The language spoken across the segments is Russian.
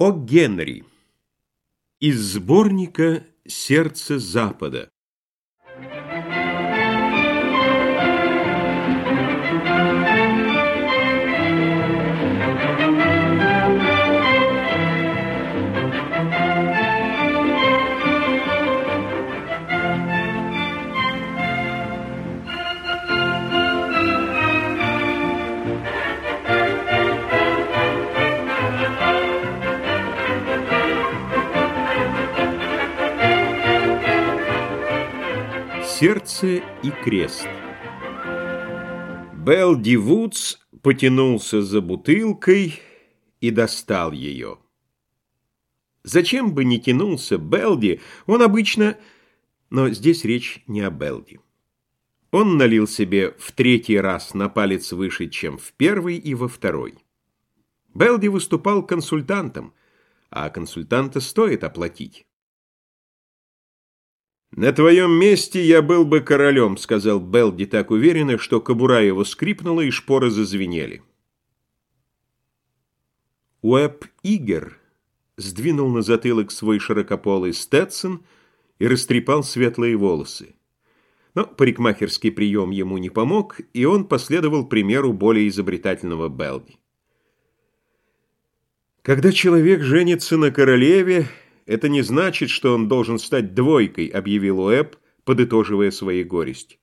О Генри. Из сборника «Сердце Запада» Сердце и крест Белди Вудс потянулся за бутылкой и достал ее. Зачем бы не тянулся Белди, он обычно... Но здесь речь не о Белди. Он налил себе в третий раз на палец выше, чем в первый и во второй. Белди выступал консультантом, а консультанта стоит оплатить. «На твоем месте я был бы королем», — сказал Белди так уверенно, что кобура его скрипнула и шпоры зазвенели. Уэб Игер сдвинул на затылок свой широкополый стетсон и растрепал светлые волосы. Но парикмахерский прием ему не помог, и он последовал примеру более изобретательного Белди. Когда человек женится на королеве, «Это не значит, что он должен стать двойкой», — объявил Уэбб, подытоживая свои горести.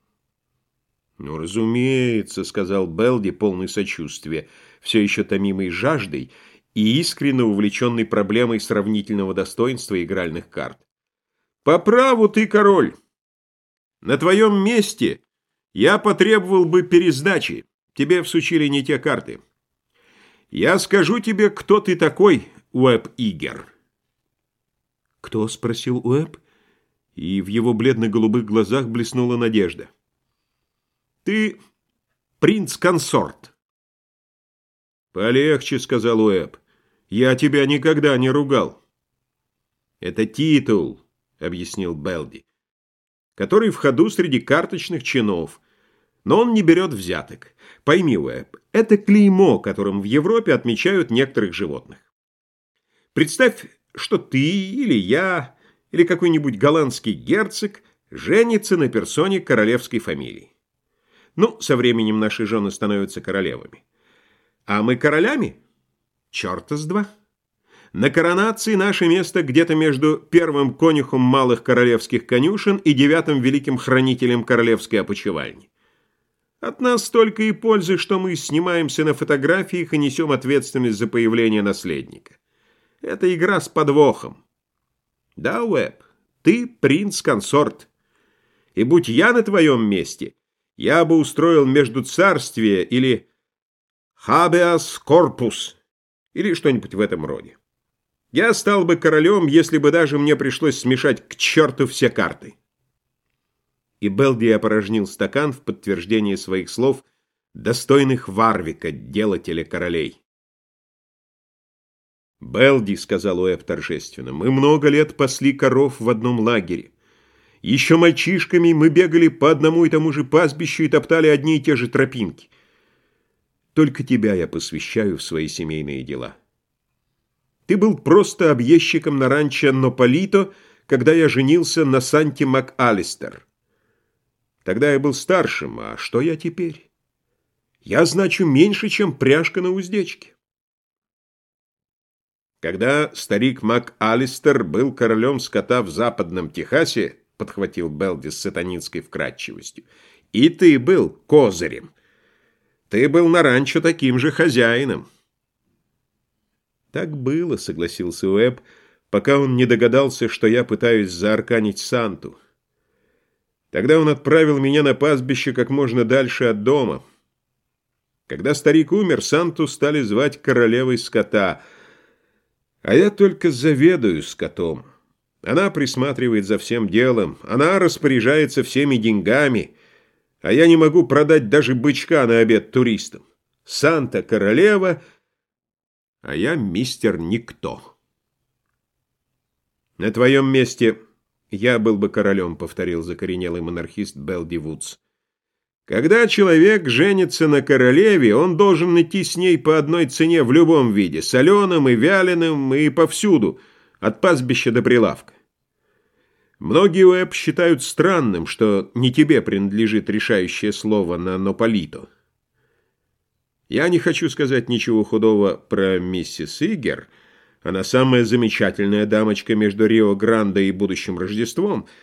«Ну, разумеется», — сказал Белди, полный сочувствия, все еще томимый жаждой и искренне увлеченный проблемой сравнительного достоинства игральных карт. «По праву ты король. На твоем месте я потребовал бы пересдачи. Тебе всучили не те карты. Я скажу тебе, кто ты такой, Уэб-Игер». «Кто?» — спросил Уэб, и в его бледно-голубых глазах блеснула надежда. «Ты принц-консорт». «Полегче», — сказал Уэб. «Я тебя никогда не ругал». «Это титул», — объяснил Белди, «который в ходу среди карточных чинов, но он не берет взяток. Пойми, Уэб, это клеймо, которым в Европе отмечают некоторых животных. Представь что ты или я, или какой-нибудь голландский герцог женится на персоне королевской фамилии. Ну, со временем наши жены становятся королевами. А мы королями? Черта с два. На коронации наше место где-то между первым конюхом малых королевских конюшен и девятым великим хранителем королевской опочивальни. От нас столько и пользы, что мы снимаемся на фотографиях и несем ответственность за появление наследника. Это игра с подвохом. Да, Уэб, ты принц-консорт. И будь я на твоем месте, я бы устроил между царствие или habeas corpus, или что-нибудь в этом роде. Я стал бы королем, если бы даже мне пришлось смешать к черту все карты. И Белди опорожнил стакан в подтверждение своих слов, достойных Варвика, делателя королей. «Белди», — сказал Уэб торжественно, — «мы много лет пасли коров в одном лагере. Еще мальчишками мы бегали по одному и тому же пастбищу и топтали одни и те же тропинки. Только тебя я посвящаю в свои семейные дела. Ты был просто объездчиком на ранчо Нополито, когда я женился на Санте МакАлистер. Тогда я был старшим, а что я теперь? Я значу меньше, чем пряжка на уздечке. Когда старик МакАлистер был королем скота в западном Техасе, подхватил Белди с сатанинской вкратчивостью, и ты был козырем. Ты был на ранчо таким же хозяином. Так было, согласился Уэб, пока он не догадался, что я пытаюсь заарканить Санту. Тогда он отправил меня на пастбище как можно дальше от дома. Когда старик умер, Санту стали звать королевой скота — а я только заведую скотом. Она присматривает за всем делом, она распоряжается всеми деньгами, а я не могу продать даже бычка на обед туристам. Санта королева, а я мистер Никто. На твоем месте я был бы королем, повторил закоренелый монархист Белди Вудс. Когда человек женится на королеве, он должен идти с ней по одной цене в любом виде, соленым и вяленым, и повсюду, от пастбища до прилавка. Многие Уэб считают странным, что не тебе принадлежит решающее слово на Нополито. Я не хочу сказать ничего худого про миссис Игер. Она самая замечательная дамочка между Рио-Гранде и будущим Рождеством —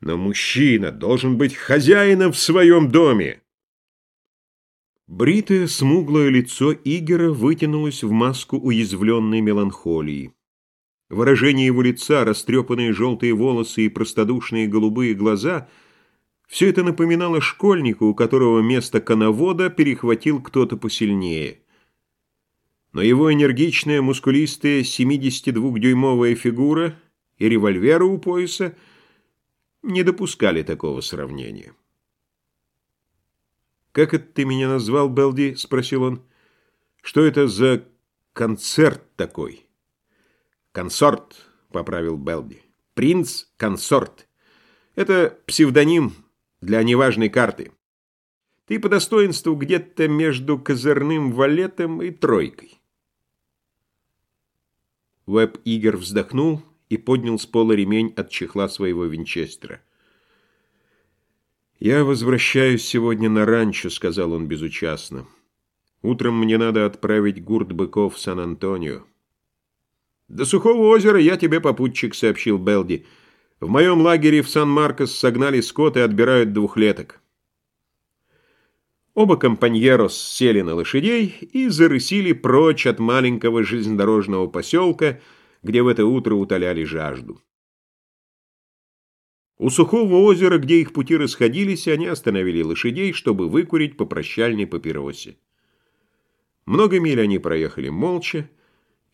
но мужчина должен быть хозяином в своем доме. Бритое, смуглое лицо Игера вытянулось в маску уязвленной меланхолии. Выражение его лица, растрепанные желтые волосы и простодушные голубые глаза — все это напоминало школьника, у которого место коновода перехватил кто-то посильнее. Но его энергичная, мускулистая, 72-дюймовая фигура и револьвер у пояса — не допускали такого сравнения. «Как это ты меня назвал, Белди?» — спросил он. «Что это за концерт такой?» «Консорт», — поправил Белди. «Принц-консорт. Это псевдоним для неважной карты. Ты по достоинству где-то между козырным валетом и тройкой». Веб-Игер вздохнул и поднял с пола ремень от чехла своего винчестера. «Я возвращаюсь сегодня на ранчо», — сказал он безучастно. «Утром мне надо отправить гурт быков в Сан-Антонио». «До Сухого озера я тебе попутчик», — сообщил Белди. «В моем лагере в Сан-Маркос согнали скот и отбирают двухлеток». Оба компаньерос сели на лошадей и зарысили прочь от маленького железнодорожного поселка, где в это утро утоляли жажду. У сухого озера, где их пути расходились, они остановили лошадей, чтобы выкурить по прощальной папиросе. Много миль они проехали молча,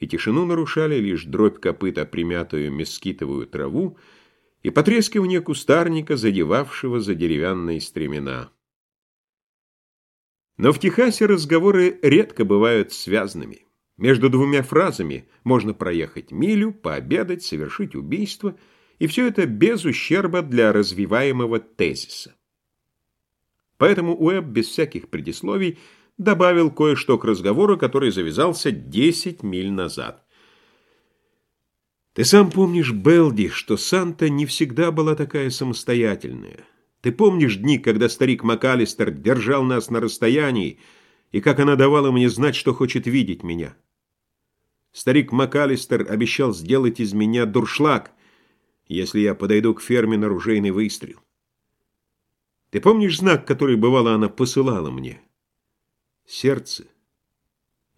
и тишину нарушали лишь дробь копыта, примятую мескитовую траву, и потрескивание кустарника, задевавшего за деревянные стремена. Но в Техасе разговоры редко бывают связанными. Между двумя фразами можно проехать милю, пообедать, совершить убийство, и все это без ущерба для развиваемого тезиса. Поэтому Уэбб без всяких предисловий добавил кое-что к разговору, который завязался 10 миль назад. «Ты сам помнишь, Белди, что Санта не всегда была такая самостоятельная. Ты помнишь дни, когда старик МакАлистер держал нас на расстоянии, и как она давала мне знать, что хочет видеть меня?» Старик МакАлистер обещал сделать из меня дуршлаг, если я подойду к ферме на ружейный выстрел. Ты помнишь знак, который, бывало, она посылала мне? Сердце,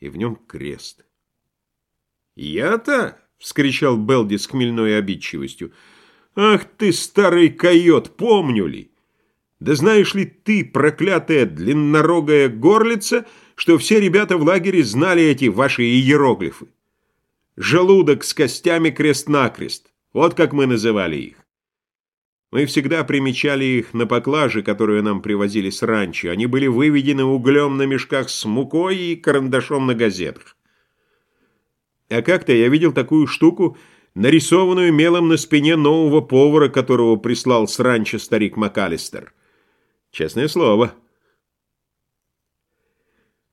и в нем крест. «Я-то?» — вскричал Белди с хмельной обидчивостью. «Ах ты, старый койот, помню ли? Да знаешь ли ты, проклятая длиннорогая горлица, что все ребята в лагере знали эти ваши иероглифы? Желудок с костями крест-накрест. Вот как мы называли их. Мы всегда примечали их на поклаже, которую нам привозили с ранчо. Они были выведены углем на мешках с мукой и карандашом на газетах. А как-то я видел такую штуку, нарисованную мелом на спине нового повара, которого прислал с ранчо старик МакАлистер. Честное слово.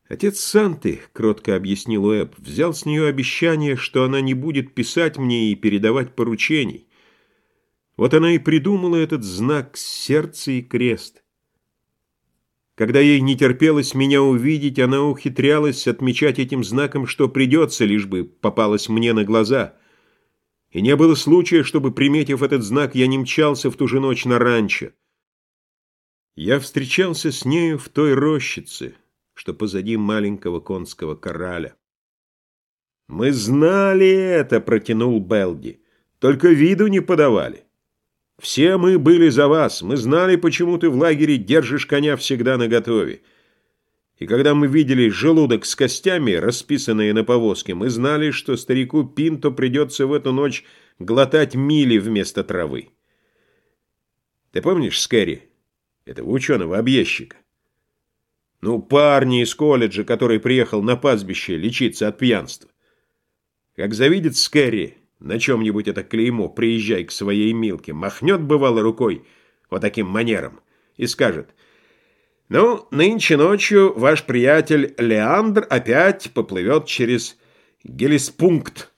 Отец Санты, кротко объяснил Уэбб, взял с нее обещание, что она не будет писать мне и передавать поручений. Вот она и придумала этот знак сердце и крест. Когда ей не терпелось меня увидеть, она ухитрялась отмечать этим знаком, что придется, лишь бы попалась мне на глаза. И не было случая, чтобы, приметив этот знак, я не мчался в ту же ночь на ранчо. Я встречался с нею в той рощице, что позади маленького конского кораля. «Мы знали это!» — протянул Белди. «Только виду не подавали. Все мы были за вас. Мы знали, почему ты в лагере держишь коня всегда наготове. И когда мы видели желудок с костями, расписанные на повозке, мы знали, что старику Пинто придется в эту ночь глотать мили вместо травы. Ты помнишь Скэри, этого ученого-объездчика? Ну, парни из колледжа, который приехал на пастбище лечиться от пьянства. Как завидит Скэри на чем-нибудь это клеймо, приезжай к своей Милке, махнет бывало рукой вот таким манером и скажет, Ну, нынче ночью ваш приятель Леандр опять поплывет через Гелиспункт.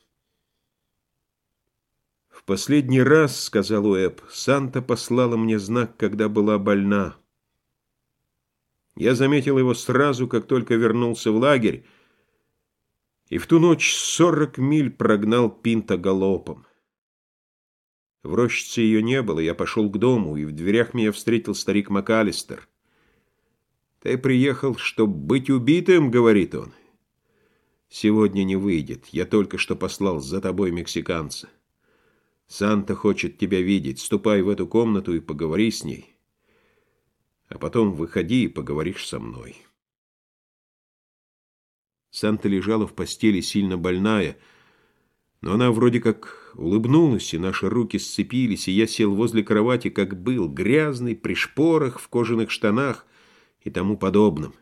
В последний раз, сказал Уэб, Санта послала мне знак, когда была больна. Я заметил его сразу, как только вернулся в лагерь, и в ту ночь сорок миль прогнал Пинта галопом. В рощице ее не было, я пошел к дому, и в дверях меня встретил старик МакАлистер. «Ты приехал, чтобы быть убитым?» — говорит он. «Сегодня не выйдет, я только что послал за тобой мексиканца. Санта хочет тебя видеть, ступай в эту комнату и поговори с ней, а потом выходи и поговоришь со мной». Санта лежала в постели сильно больная, но она вроде как улыбнулась, и наши руки сцепились, и я сел возле кровати, как был, грязный, при шпорах, в кожаных штанах и тому подобном.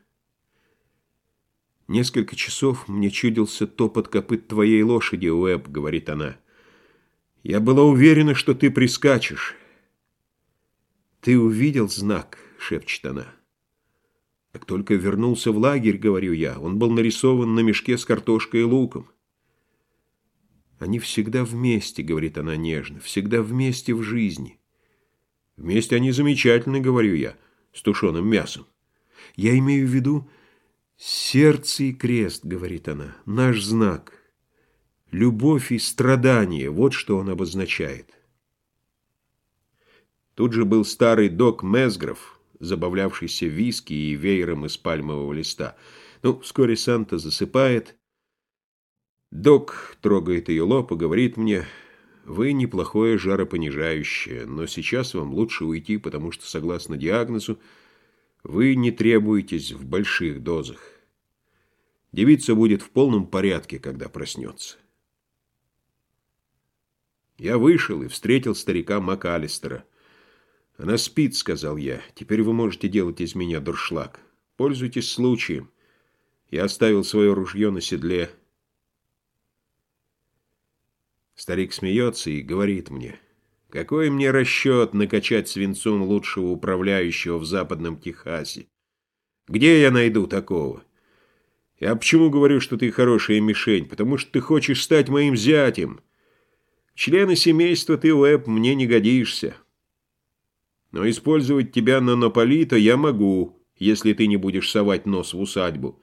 «Несколько часов мне чудился топот копыт твоей лошади, Уэб», — говорит она. «Я была уверена, что ты прискачешь». «Ты увидел знак?» — шепчет она. Как только вернулся в лагерь, говорю я, он был нарисован на мешке с картошкой и луком. Они всегда вместе, говорит она нежно, всегда вместе в жизни. Вместе они замечательны, говорю я, с тушеным мясом. Я имею в виду сердце и крест, говорит она, наш знак. Любовь и страдание, вот что он обозначает. Тут же был старый док Мезгров, забавлявшийся виски и веером из пальмового листа. Ну, вскоре Санта засыпает. Док трогает ее лоб и говорит мне, «Вы неплохое жаропонижающее, но сейчас вам лучше уйти, потому что, согласно диагнозу, вы не требуетесь в больших дозах. Девица будет в полном порядке, когда проснется». Я вышел и встретил старика МакАлистера. «Она спит», — сказал я. «Теперь вы можете делать из меня дуршлаг. Пользуйтесь случаем». Я оставил свое ружье на седле. Старик смеется и говорит мне, «Какой мне расчет накачать свинцом лучшего управляющего в западном Техасе? Где я найду такого?» Я почему говорю, что ты хорошая мишень? Потому что ты хочешь стать моим зятем. Члены семейства ты, Уэб, мне не годишься. Но использовать тебя на Наполито я могу, если ты не будешь совать нос в усадьбу.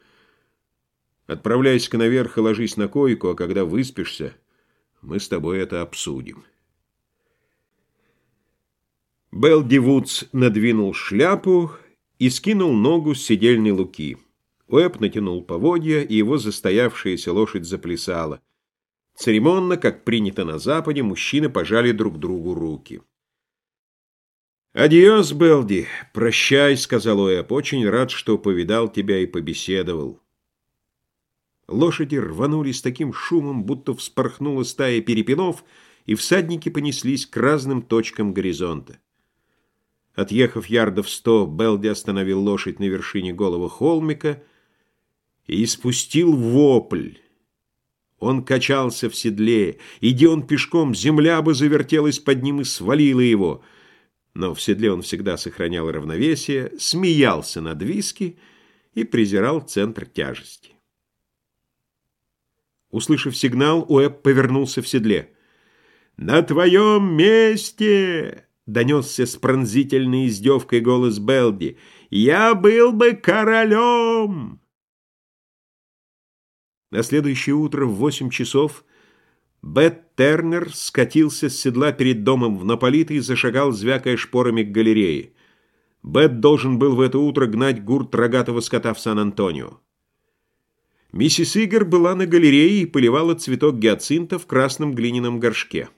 Отправляйся-ка наверх и ложись на койку, а когда выспишься, мы с тобой это обсудим. Белди Вудс надвинул шляпу и скинул ногу с седельной луки. Уэб натянул поводья, и его застоявшаяся лошадь заплясала. Церемонно, как принято на Западе, мужчины пожали друг другу руки. «Адьос, Белди! Прощай!» — сказал Уэб. «Очень рад, что повидал тебя и побеседовал». Лошади рванули с таким шумом, будто вспорхнула стая перепинов, и всадники понеслись к разным точкам горизонта. Отъехав ярдов сто, Белди остановил лошадь на вершине голого холмика и испустил вопль. Он качался в седле, иди он пешком, земля бы завертелась под ним и свалила его — но в седле он всегда сохранял равновесие, смеялся над виски и презирал центр тяжести. Услышав сигнал, Уэб повернулся в седле. «На твоем месте!» — донесся с пронзительной издевкой голос Белди. «Я был бы королем!» На следующее утро в восемь часов Бет Тернер скатился с седла перед домом в Наполито и зашагал, звякая шпорами к галерее. Бет должен был в это утро гнать гурт рогатого скота в Сан-Антонио. Миссис Игор была на галерее и поливала цветок гиацинта в красном глиняном горшке.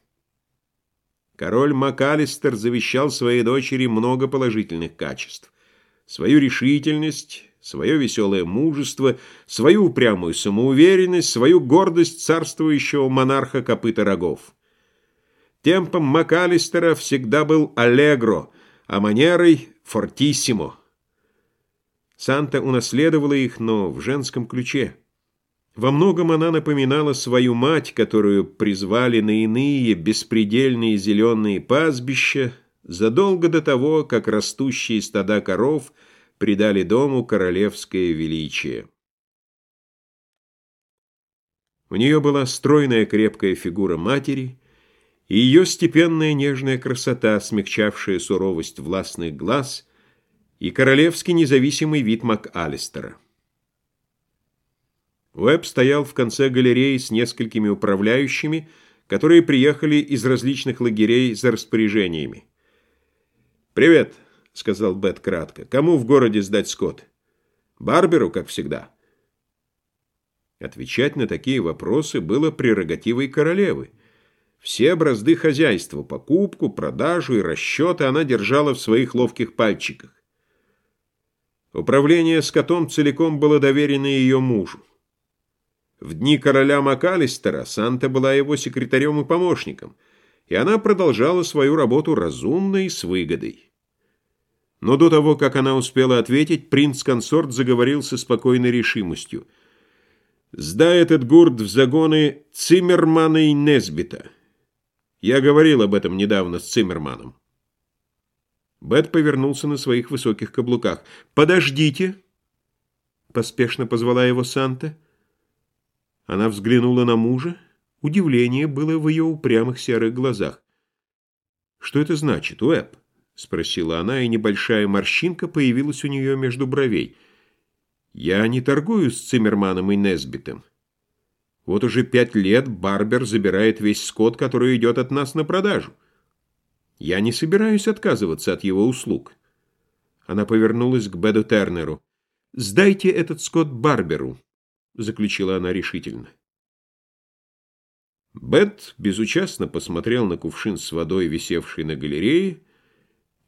Король МакАлистер завещал своей дочери много положительных качеств. Свою решительность, свое веселое мужество, свою упрямую самоуверенность, свою гордость царствующего монарха копыта рогов. Темпом МакАлистера всегда был аллегро, а манерой — фортиссимо. Санта унаследовала их, но в женском ключе. Во многом она напоминала свою мать, которую призвали на иные беспредельные зеленые пастбища задолго до того, как растущие стада коров — придали дому королевское величие. У нее была стройная крепкая фигура матери и ее степенная нежная красота, смягчавшая суровость властных глаз и королевский независимый вид МакАлистера. Уэбб стоял в конце галереи с несколькими управляющими, которые приехали из различных лагерей за распоряжениями. «Привет», — сказал Бет кратко. «Кому в городе сдать скот?» «Барберу, как всегда». Отвечать на такие вопросы было прерогативой королевы. Все образды хозяйства, покупку, продажу и расчеты она держала в своих ловких пальчиках. Управление скотом целиком было доверено ее мужу. В дни короля МакАлистера Санта была его секретарем и помощником, и она продолжала свою работу разумно и с выгодой. Но до того, как она успела ответить, принц-консорт заговорил со спокойной решимостью. «Сдай этот гурт в загоны Циммермана и Несбита. Я говорил об этом недавно с Циммерманом». Бет повернулся на своих высоких каблуках. «Подождите!» — поспешно позвала его Санта. Она взглянула на мужа. Удивление было в ее упрямых серых глазах. «Что это значит, Уэб?» — спросила она, и небольшая морщинка появилась у нее между бровей. «Я не торгую с Циммерманом и Несбитом. Вот уже пять лет Барбер забирает весь скот, который идет от нас на продажу. Я не собираюсь отказываться от его услуг». Она повернулась к Беду Тернеру. «Сдайте этот скот Барберу заключила она решительно. Бет безучастно посмотрел на кувшин с водой, висевший на галерее,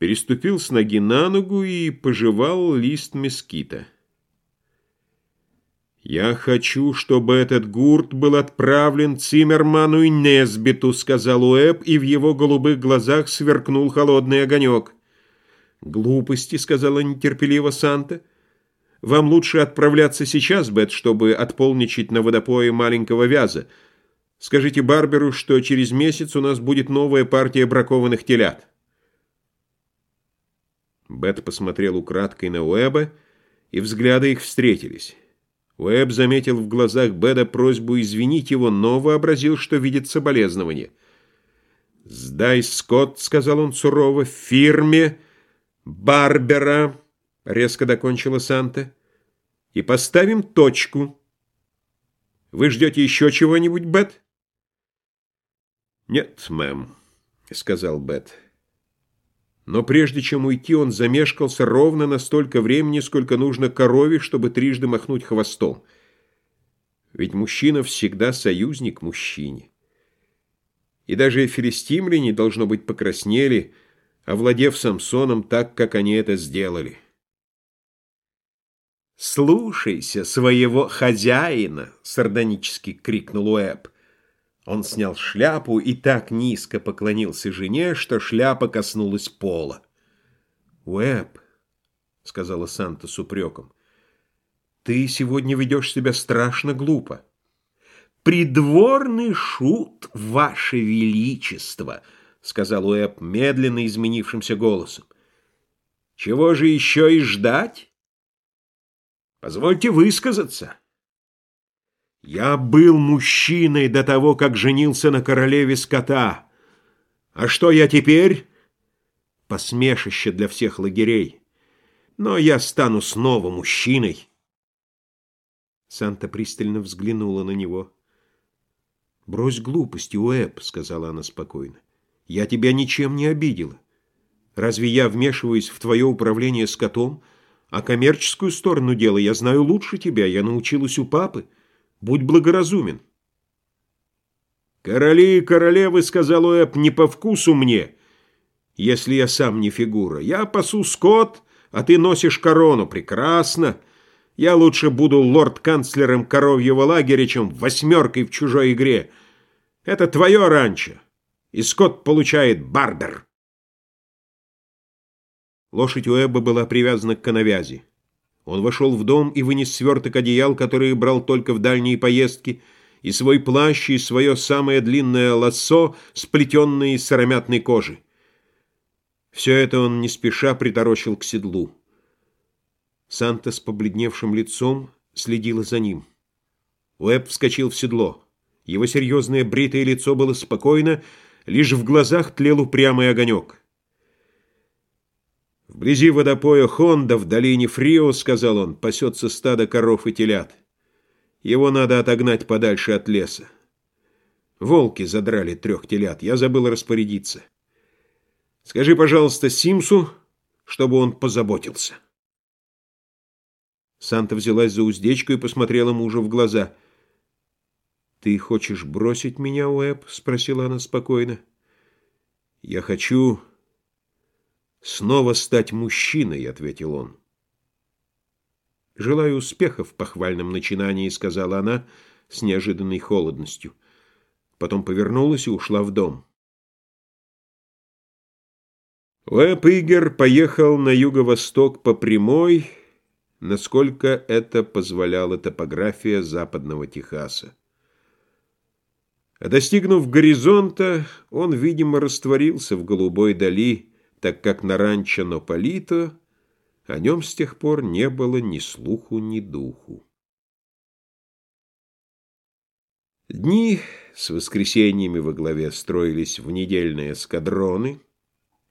переступил с ноги на ногу и пожевал лист мескита. «Я хочу, чтобы этот гурт был отправлен Циммерману и Несбиту», — сказал Уэб, и в его голубых глазах сверкнул холодный огонек. «Глупости», — сказала нетерпеливо Санта. Вам лучше отправляться сейчас, Бет, чтобы отполничать на водопое маленького вяза. Скажите Барберу, что через месяц у нас будет новая партия бракованных телят». Бет посмотрел украдкой на Уэба, и взгляды их встретились. Уэб заметил в глазах Беда просьбу извинить его, но вообразил, что видит соболезнование. «Сдай, Скотт», — сказал он сурово, — «фирме Барбера». — резко докончила Санта. «И поставим точку. Вы ждете еще чего-нибудь, Бет?» «Нет, мэм», — сказал Бет. Но прежде чем уйти, он замешкался ровно на столько времени, сколько нужно корове, чтобы трижды махнуть хвостом. Ведь мужчина всегда союзник мужчине. И даже филистимляне, должно быть, покраснели, овладев Самсоном так, как они это сделали. «Слушайся своего хозяина!» — сардонически крикнул Уэб. Он снял шляпу и так низко поклонился жене, что шляпа коснулась пола. «Уэб», — сказала Санта с упреком, — «ты сегодня ведешь себя страшно глупо». «Придворный шут, ваше величество», — сказал Уэб медленно изменившимся голосом. «Чего же еще и ждать?» Позвольте высказаться. Я был мужчиной до того, как женился на королеве скота. А что я теперь? Посмешище для всех лагерей. Но я стану снова мужчиной. Санта пристально взглянула на него. «Брось глупости, Уэб», — сказала она спокойно. «Я тебя ничем не обидела. Разве я вмешиваюсь в твое управление скотом?» А коммерческую сторону дела я знаю лучше тебя, я научилась у папы. Будь благоразумен. «Короли и королевы, — сказал Уэб, — не по вкусу мне, если я сам не фигура. Я пасу скот, а ты носишь корону. Прекрасно. Я лучше буду лорд-канцлером коровьего лагеря, чем восьмеркой в чужой игре. Это твое ранчо, и скот получает барбер». Лошадь Уэбба была привязана к коновязи. Он вошел в дом и вынес сверток одеял, которые брал только в дальние поездки, и свой плащ, и свое самое длинное лассо, сплетенное из сыромятной кожи. Все это он не спеша приторочил к седлу. Санта с побледневшим лицом следила за ним. Уэбб вскочил в седло. Его серьезное бритое лицо было спокойно, лишь в глазах тлел упрямый огонек. «Вблизи водопоя Хонда, в долине Фрио, — сказал он, — пасется стадо коров и телят. Его надо отогнать подальше от леса. Волки задрали трех телят, я забыл распорядиться. Скажи, пожалуйста, Симсу, чтобы он позаботился». Санта взялась за уздечку и посмотрела мужу в глаза. «Ты хочешь бросить меня, Уэб?» — спросила она спокойно. «Я хочу снова стать мужчиной», — ответил он. «Желаю успеха в похвальном начинании», — сказала она с неожиданной холодностью. Потом повернулась и ушла в дом. Уэб Игер поехал на юго-восток по прямой, насколько это позволяла топография западного Техаса. А достигнув горизонта, он, видимо, растворился в голубой дали, так как на ранчо Нополито о нем с тех пор не было ни слуху, ни духу. Дни с воскресеньями во главе строились в недельные эскадроны,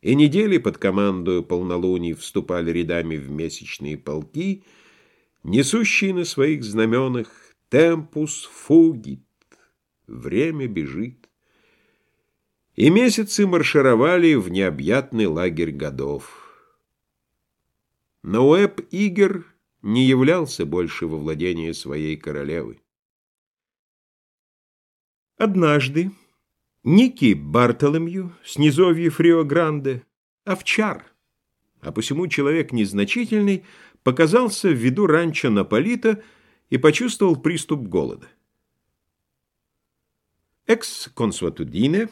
и недели под командою полнолуний вступали рядами в месячные полки, несущие на своих знаменах «Темпус фугит» — «Время бежит». И месяцы маршировали в необъятный лагерь годов. Но Уэб Игер не являлся больше во владении своей королевы. Однажды Ники Бартоломью, с низовьев Рио-Гранде, овчар, а посему человек незначительный, показался в виду ранчо Наполита и почувствовал приступ голода. Экс-консуатудине,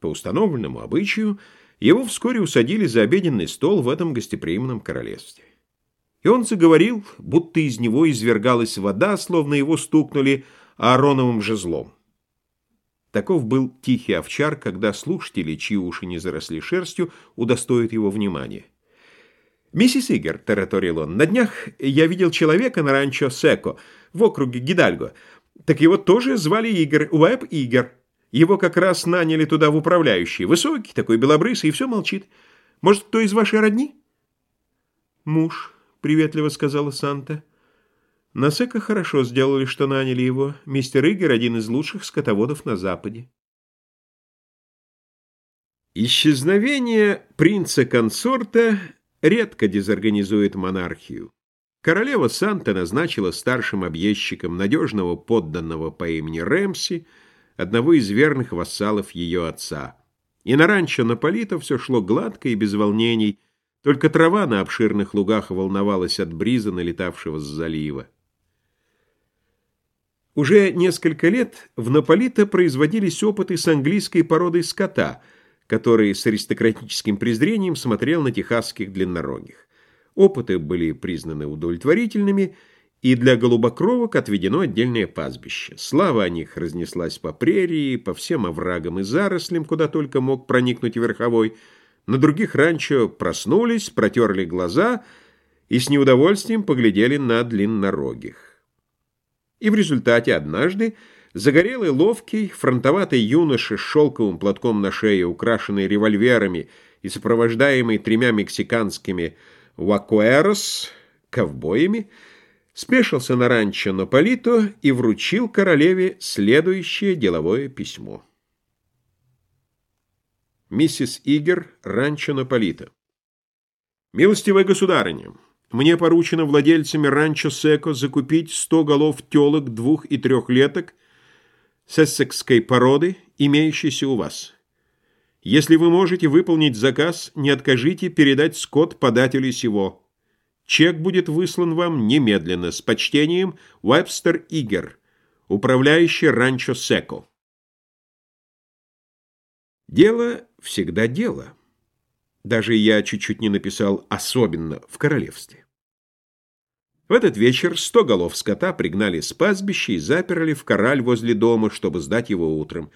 по установленному обычаю, его вскоре усадили за обеденный стол в этом гостеприимном королевстве. И он заговорил, будто из него извергалась вода, словно его стукнули аароновым жезлом. Таков был тихий овчар, когда слушатели, чьи уши не заросли шерстью, удостоят его внимания. «Миссис Игер», — тараторил он, — «на днях я видел человека на ранчо Секо в округе Гидальго. Так его тоже звали Игер, Уэб Игер. Его как раз наняли туда в управляющий. Высокий, такой белобрысый, и все молчит. Может, кто из вашей родни?» «Муж», — приветливо сказала Санта. На Сека хорошо сделали, что наняли его. Мистер Игер – один из лучших скотоводов на Западе. Исчезновение принца-консорта редко дезорганизует монархию. Королева Санта назначила старшим объездчиком надежного подданного по имени Рэмси, одного из верных вассалов ее отца. И на ранчо Наполита все шло гладко и без волнений, только трава на обширных лугах волновалась от бриза, налетавшего с залива. Уже несколько лет в Наполито производились опыты с английской породой скота, который с аристократическим презрением смотрел на техасских длиннорогих. Опыты были признаны удовлетворительными, и для голубокровок отведено отдельное пастбище. Слава о них разнеслась по прерии, по всем оврагам и зарослям, куда только мог проникнуть верховой. На других ранчо проснулись, протерли глаза и с неудовольствием поглядели на длиннорогих. И в результате однажды загорелый, ловкий, фронтоватый юноша с шелковым платком на шее, украшенный револьверами и сопровождаемый тремя мексиканскими «вакуэрос» ковбоями, спешился на ранчо Наполито и вручил королеве следующее деловое письмо. Миссис Игер, ранчо Наполито. «Милостивая государыня, мне поручено владельцами ранчо Секо закупить сто голов телок двух и трехлеток сессекской породы, имеющейся у вас. Если вы можете выполнить заказ, не откажите передать скот подателю сего. Чек будет выслан вам немедленно. С почтением, Уэбстер Игер, управляющий ранчо Секо. Дело всегда дело. Даже я чуть-чуть не написал «особенно» в королевстве. В этот вечер сто голов скота пригнали с пастбища и заперли в кораль возле дома, чтобы сдать его утром.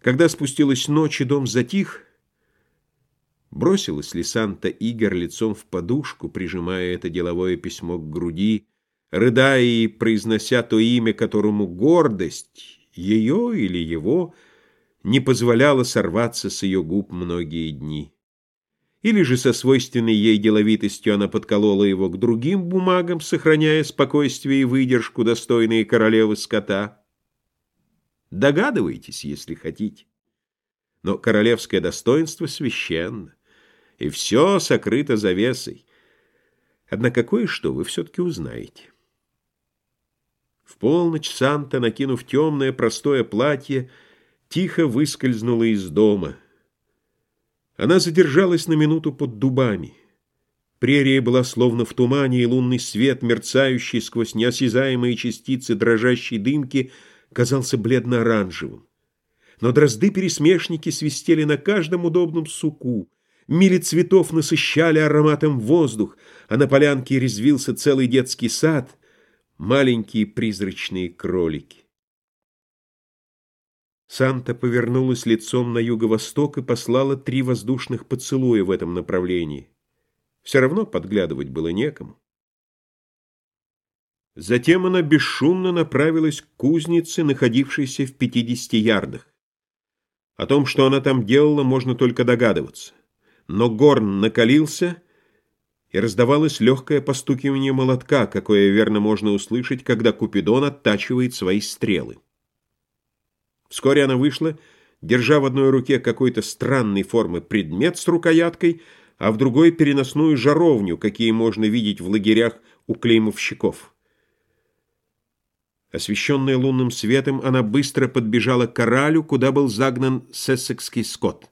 Когда спустилась ночь и дом затих, Бросилась ли Санта Игорь лицом в подушку, прижимая это деловое письмо к груди, рыдая и произнося то имя, которому гордость, ее или его, не позволяла сорваться с ее губ многие дни. Или же со свойственной ей деловитостью она подколола его к другим бумагам, сохраняя спокойствие и выдержку, достойные королевы скота. Догадывайтесь, если хотите. Но королевское достоинство священно и все сокрыто завесой. Однако кое-что вы все-таки узнаете. В полночь Санта, накинув темное простое платье, тихо выскользнула из дома. Она задержалась на минуту под дубами. Прерия была словно в тумане, и лунный свет, мерцающий сквозь неосязаемые частицы дрожащей дымки, казался бледно-оранжевым. Но дрозды-пересмешники свистели на каждом удобном суку — Мили цветов насыщали ароматом воздух, а на полянке резвился целый детский сад, маленькие призрачные кролики. Санта повернулась лицом на юго-восток и послала три воздушных поцелуя в этом направлении. Все равно подглядывать было некому. Затем она бесшумно направилась к кузнице, находившейся в пятидесяти ярдах. О том, что она там делала, можно только догадываться но горн накалился, и раздавалось легкое постукивание молотка, какое верно можно услышать, когда Купидон оттачивает свои стрелы. Вскоре она вышла, держа в одной руке какой-то странной формы предмет с рукояткой, а в другой переносную жаровню, какие можно видеть в лагерях у клеймовщиков. Освещенная лунным светом, она быстро подбежала к коралю, куда был загнан сессекский скот.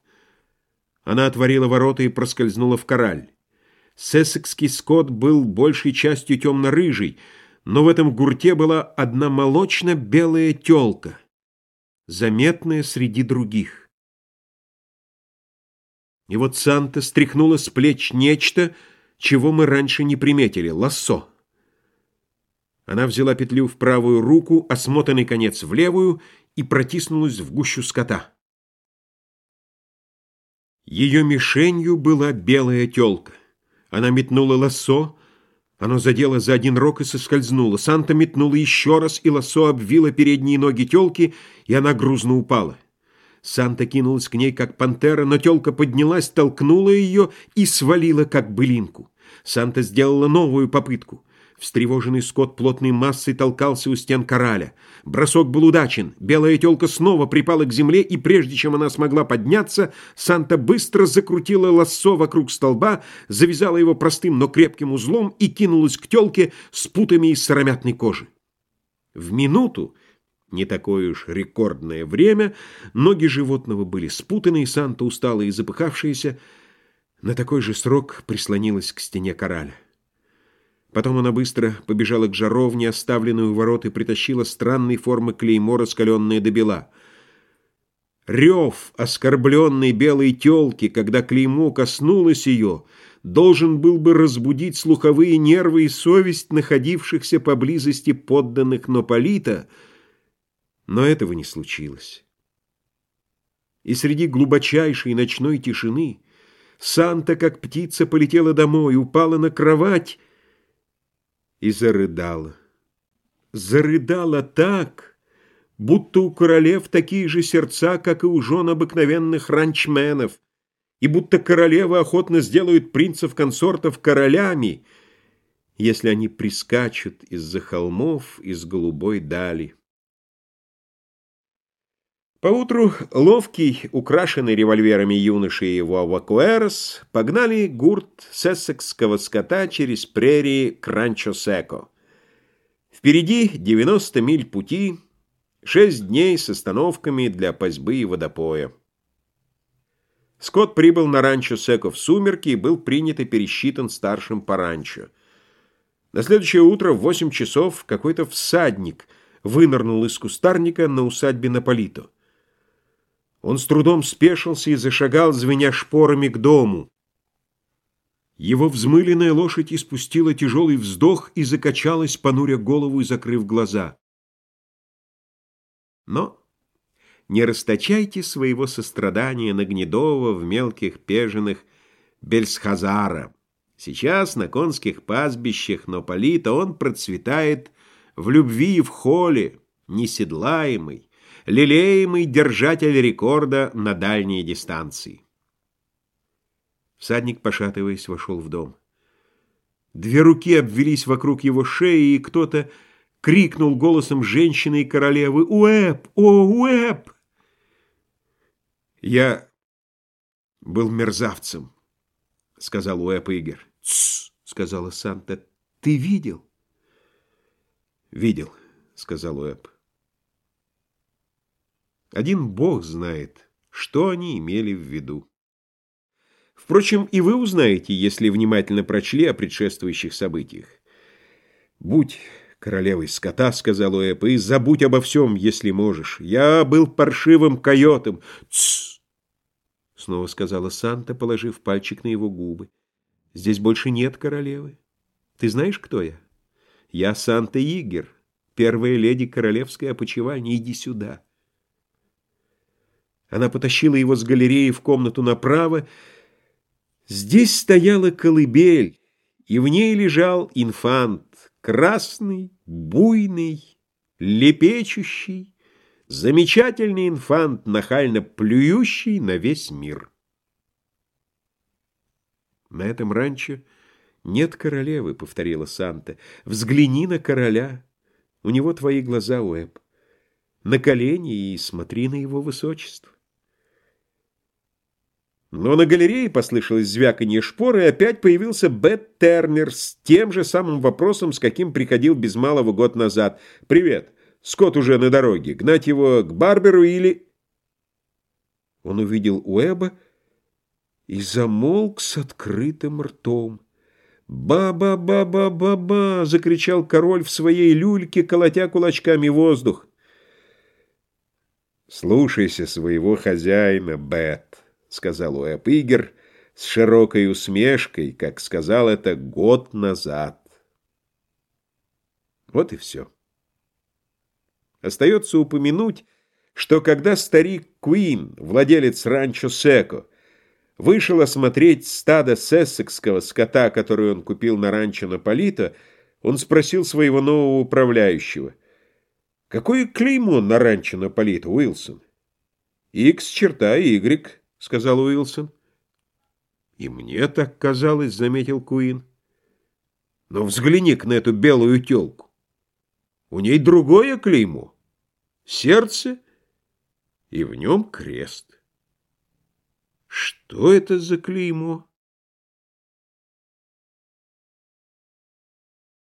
Она отворила ворота и проскользнула в кораль. Сессекский скот был большей частью темно-рыжий, но в этом гурте была одна молочно-белая телка, заметная среди других. И вот Санта стряхнула с плеч нечто, чего мы раньше не приметили — лассо. Она взяла петлю в правую руку, осмотанный конец в левую и протиснулась в гущу скота. Ее мишенью была белая телка. Она метнула лассо, оно задело за один рог и соскользнуло. Санта метнула еще раз, и лассо обвило передние ноги телки, и она грузно упала. Санта кинулась к ней, как пантера, но телка поднялась, толкнула ее и свалила, как былинку. Санта сделала новую попытку. Встревоженный скот плотной массой толкался у стен кораля. Бросок был удачен. Белая телка снова припала к земле, и прежде чем она смогла подняться, Санта быстро закрутила лассо вокруг столба, завязала его простым, но крепким узлом и кинулась к телке с путами из сыромятной кожи. В минуту, не такое уж рекордное время, ноги животного были спутаны, и Санта, усталая и запыхавшаяся, на такой же срок прислонилась к стене кораля. Потом она быстро побежала к жаровне, оставленной у ворот, и притащила странной формы клеймо, раскаленное до бела. Рев оскорбленной белой телки, когда клеймо коснулось ее, должен был бы разбудить слуховые нервы и совесть находившихся поблизости подданных Нополита, но этого не случилось. И среди глубочайшей ночной тишины Санта, как птица, полетела домой, упала на кровать и зарыдала. Зарыдала так, будто у королев такие же сердца, как и у жен обыкновенных ранчменов, и будто королевы охотно сделают принцев-консортов королями, если они прискачут из-за холмов из голубой дали. Поутру ловкий, украшенный револьверами юноши его авакуэрос погнали гурт сессекского скота через прерии к Ранчо-Секо. Впереди 90 миль пути, 6 дней с остановками для пасьбы и водопоя. Скот прибыл на Ранчо-Секо в сумерки и был принят и пересчитан старшим по ранчо. На следующее утро в 8 часов какой-то всадник вынырнул из кустарника на усадьбе Наполито. Он с трудом спешился и зашагал, звеня шпорами к дому. Его взмыленная лошадь испустила тяжелый вздох и закачалась, понуря голову и закрыв глаза. Но не расточайте своего сострадания на Гнедова в мелких пеженных Бельсхазара. Сейчас на конских пастбищах Нополита он процветает в любви и в холе, неседлаемый, лелеемый держатель рекорда на дальние дистанции. Всадник, пошатываясь, вошел в дом. Две руки обвелись вокруг его шеи, и кто-то крикнул голосом женщины и королевы «Уэб! О, Уэб!» «Я был мерзавцем», — сказал Уэб Игер. «Тссс», — сказала Санта, — «ты видел?» «Видел», — сказал Уэб. Один бог знает, что они имели в виду. Впрочем, и вы узнаете, если внимательно прочли о предшествующих событиях. «Будь королевой скота», — сказал Уэб, — «и забудь обо всем, если можешь. Я был паршивым койотом». «Тссс!» — снова сказала Санта, положив пальчик на его губы. «Здесь больше нет королевы. Ты знаешь, кто я? Я Санта Игер, первая леди королевской опочивальни. Иди сюда». Она потащила его с галереи в комнату направо, Здесь стояла колыбель, и в ней лежал инфант, красный, буйный, лепечущий, замечательный инфант, нахально плюющий на весь мир. На этом ранчо нет королевы, повторила Санта. Взгляни на короля. У него твои глаза, Уэб. На колени и смотри на его высочество. Но на галерее послышалось звяканье шпоры, и опять появился Бет Тернер с тем же самым вопросом, с каким приходил без малого год назад. «Привет! Скотт уже на дороге. Гнать его к Барберу или...» Он увидел Уэба и замолк с открытым ртом. «Ба-ба-ба-ба-ба-ба!» — закричал король в своей люльке, колотя кулачками воздух. «Слушайся своего хозяина, Бет!» — сказал Уэб Игер с широкой усмешкой, как сказал это год назад. Вот и все. Остается упомянуть, что когда старик Куин, владелец ранчо Секо, вышел осмотреть стадо сессекского скота, который он купил на ранчо Наполита, он спросил своего нового управляющего, «Какое клеймо на ранчо Наполита, Уилсон?» «Икс черта Y», — сказал Уилсон. «И мне так казалось», — заметил Куин. «Но взгляни-ка на эту белую телку. У ней другое клеймо. Сердце, и в нем крест». «Что это за клеймо?»